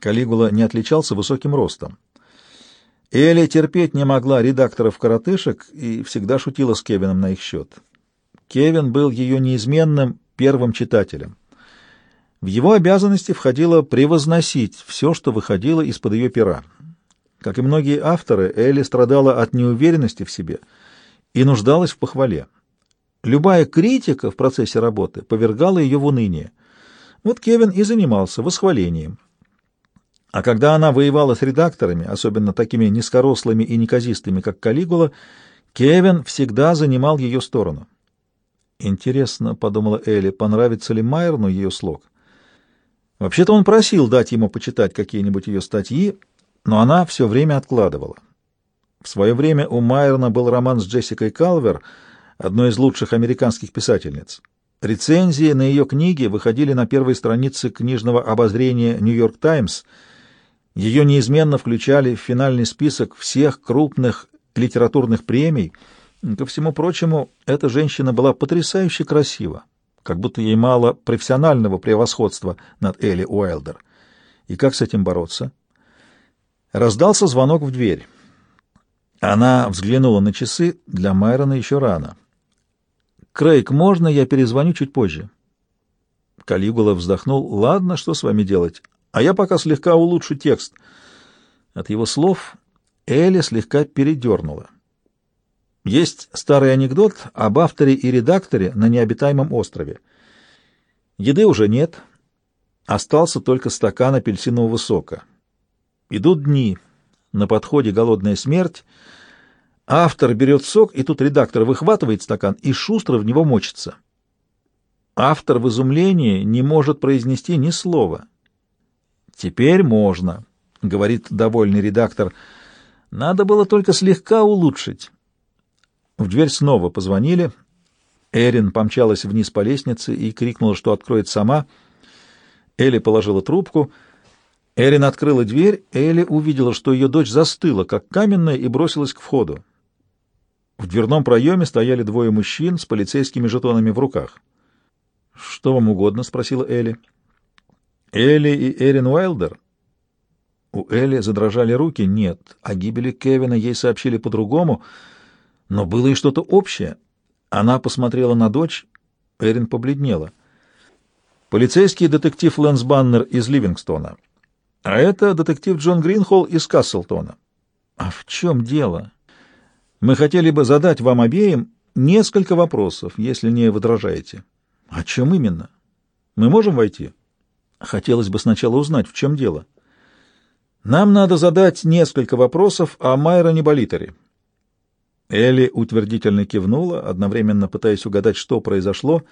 Калигула не отличался высоким ростом. Элли терпеть не могла редакторов-коротышек и всегда шутила с Кевином на их счет. Кевин был ее неизменным первым читателем. В его обязанности входило превозносить все, что выходило из-под ее пера. Как и многие авторы, Элли страдала от неуверенности в себе и нуждалась в похвале. Любая критика в процессе работы повергала ее в уныние. Вот Кевин и занимался восхвалением. А когда она воевала с редакторами, особенно такими низкорослыми и неказистыми, как Калигула, Кевин всегда занимал ее сторону. «Интересно», — подумала Элли, — «понравится ли Майерну ее слог?» Вообще-то он просил дать ему почитать какие-нибудь ее статьи, но она все время откладывала. В свое время у Майерна был роман с Джессикой Калвер, одной из лучших американских писательниц. Рецензии на ее книги выходили на первой странице книжного обозрения «Нью-Йорк Таймс», ее неизменно включали в финальный список всех крупных литературных премий. Ко всему прочему, эта женщина была потрясающе красива, как будто ей мало профессионального превосходства над Элли Уайлдер. И как с этим бороться? Раздался звонок в дверь. Она взглянула на часы, для Майрона еще рано. «Крейг, можно я перезвоню чуть позже?» Калигула вздохнул. «Ладно, что с вами делать? А я пока слегка улучшу текст. От его слов Элли слегка передернула. Есть старый анекдот об авторе и редакторе на необитаемом острове. Еды уже нет, остался только стакан апельсинового сока. Идут дни, на подходе голодная смерть, автор берет сок, и тут редактор выхватывает стакан и шустро в него мочится. Автор в изумлении не может произнести ни слова — «Теперь можно», — говорит довольный редактор. «Надо было только слегка улучшить». В дверь снова позвонили. Эрин помчалась вниз по лестнице и крикнула, что откроет сама. Элли положила трубку. Эрин открыла дверь. Элли увидела, что ее дочь застыла, как каменная, и бросилась к входу. В дверном проеме стояли двое мужчин с полицейскими жетонами в руках. «Что вам угодно?» — спросила Элли. Элли и Эрин Уайлдер? У Элли задрожали руки. Нет, о гибели Кевина ей сообщили по-другому, но было и что-то общее. Она посмотрела на дочь, Эрин побледнела. Полицейский детектив Лэнс Баннер из Ливингстона. А это детектив Джон Гринхолл из Касселтона. А в чем дело? Мы хотели бы задать вам обеим несколько вопросов, если не возражаете. О чем именно? Мы можем войти? Хотелось бы сначала узнать, в чем дело. Нам надо задать несколько вопросов о Майроне Болитере. Элли утвердительно кивнула, одновременно пытаясь угадать, что произошло,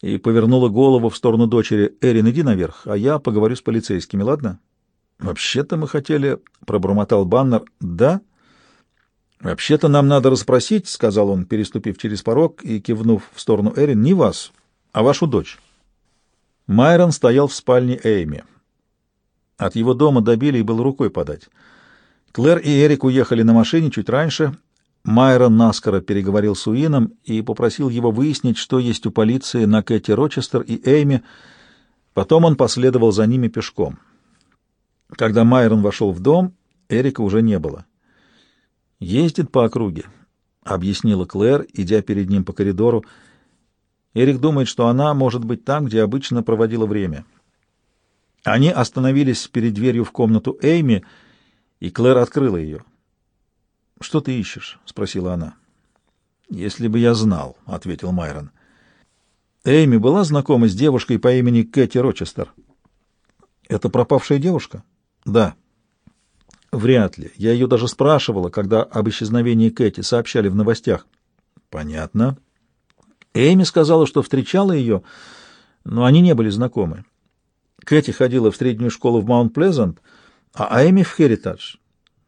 и повернула голову в сторону дочери. «Эрин, иди наверх, а я поговорю с полицейскими, ладно?» «Вообще-то мы хотели...» — пробормотал Баннер. «Да?» «Вообще-то нам надо расспросить», — сказал он, переступив через порог и кивнув в сторону Эрин, — «не вас, а вашу дочь». Майрон стоял в спальне Эйми. От его дома до Билли был рукой подать. Клэр и Эрик уехали на машине чуть раньше. Майрон наскоро переговорил с Уином и попросил его выяснить, что есть у полиции на Кэти Рочестер и Эйми. Потом он последовал за ними пешком. Когда Майрон вошел в дом, Эрика уже не было. «Ездит по округе», — объяснила Клэр, идя перед ним по коридору. Эрик думает, что она может быть там, где обычно проводила время. Они остановились перед дверью в комнату Эйми, и Клэр открыла ее. «Что ты ищешь?» — спросила она. «Если бы я знал», — ответил Майрон. Эйми была знакома с девушкой по имени Кэти Рочестер. «Это пропавшая девушка?» «Да». «Вряд ли. Я ее даже спрашивала, когда об исчезновении Кэти сообщали в новостях». «Понятно». Эми сказала, что встречала ее, но они не были знакомы. Кэти ходила в среднюю школу в Маунт-Плезант, а Эми в Херитадж.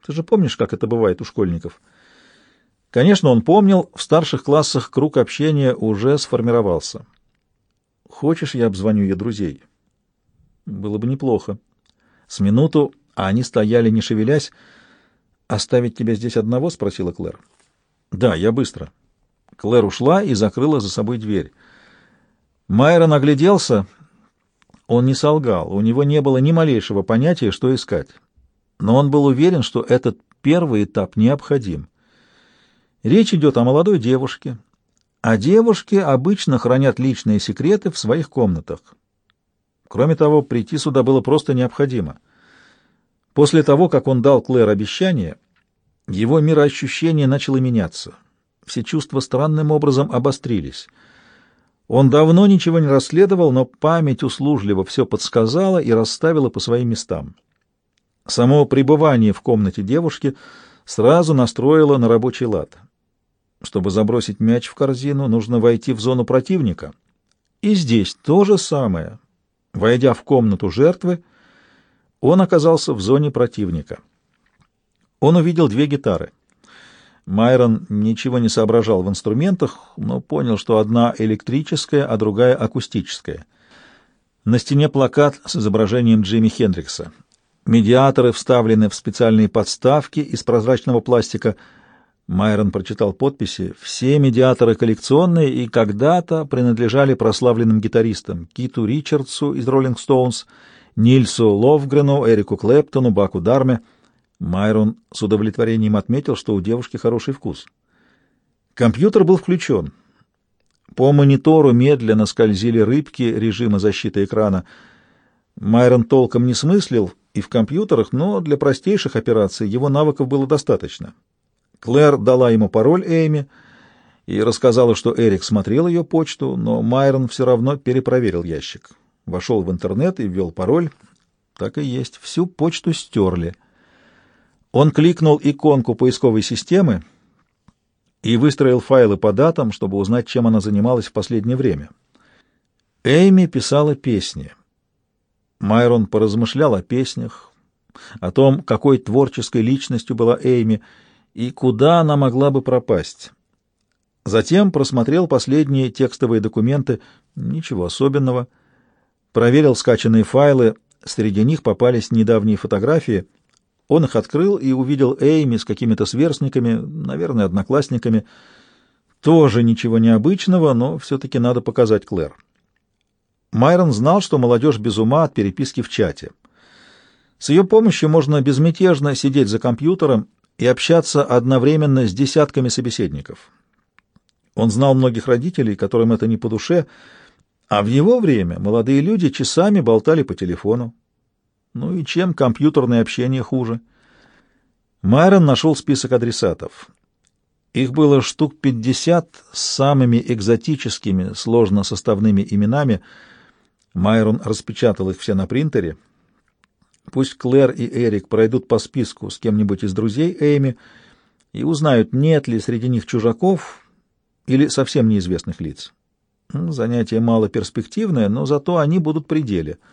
Ты же помнишь, как это бывает у школьников? Конечно, он помнил, в старших классах круг общения уже сформировался. Хочешь, я обзвоню ее друзей? Было бы неплохо. С минуту они стояли, не шевелясь. «Оставить тебя здесь одного?» — спросила Клэр. «Да, я быстро». Клэр ушла и закрыла за собой дверь. Майрон огляделся. Он не солгал, у него не было ни малейшего понятия, что искать. Но он был уверен, что этот первый этап необходим. Речь идет о молодой девушке, а девушки обычно хранят личные секреты в своих комнатах. Кроме того, прийти сюда было просто необходимо. После того, как он дал Клэр обещание, его мироощущение начало меняться. Все чувства странным образом обострились — он давно ничего не расследовал, но память услужливо все подсказала и расставила по своим местам. Само пребывание в комнате девушки сразу настроило на рабочий лад. Чтобы забросить мяч в корзину, нужно войти в зону противника. И здесь то же самое. Войдя в комнату жертвы, он оказался в зоне противника. Он увидел две гитары — Майрон ничего не соображал в инструментах, но понял, что одна электрическая, а другая акустическая. На стене плакат с изображением Джимми Хендрикса. Медиаторы вставлены в специальные подставки из прозрачного пластика. Майрон прочитал подписи. Все медиаторы коллекционные и когда-то принадлежали прославленным гитаристам Киту Ричардсу из «Роллинг Стоунс», Нильсу Ловгрену, Эрику Клэптону, Баку Дарме — Майрон с удовлетворением отметил, что у девушки хороший вкус. Компьютер был включен. По монитору медленно скользили рыбки режима защиты экрана. Майрон толком не смыслил и в компьютерах, но для простейших операций его навыков было достаточно. Клэр дала ему пароль Эйми и рассказала, что Эрик смотрел ее почту, но Майрон все равно перепроверил ящик. Вошел в интернет и ввел пароль. Так и есть, всю почту стерли. Он кликнул иконку поисковой системы и выстроил файлы по датам, чтобы узнать, чем она занималась в последнее время. Эйми писала песни. Майрон поразмышлял о песнях, о том, какой творческой личностью была Эйми и куда она могла бы пропасть. Затем просмотрел последние текстовые документы, ничего особенного, проверил скачанные файлы, среди них попались недавние фотографии — он их открыл и увидел Эйми с какими-то сверстниками, наверное, одноклассниками. Тоже ничего необычного, но все-таки надо показать Клэр. Майрон знал, что молодежь без ума от переписки в чате. С ее помощью можно безмятежно сидеть за компьютером и общаться одновременно с десятками собеседников. Он знал многих родителей, которым это не по душе, а в его время молодые люди часами болтали по телефону. Ну и чем компьютерное общение хуже? Майрон нашел список адресатов. Их было штук пятьдесят с самыми экзотическими, сложно составными именами. Майрон распечатал их все на принтере. Пусть Клэр и Эрик пройдут по списку с кем-нибудь из друзей Эйми и узнают, нет ли среди них чужаков или совсем неизвестных лиц. Занятие мало перспективное, но зато они будут при деле —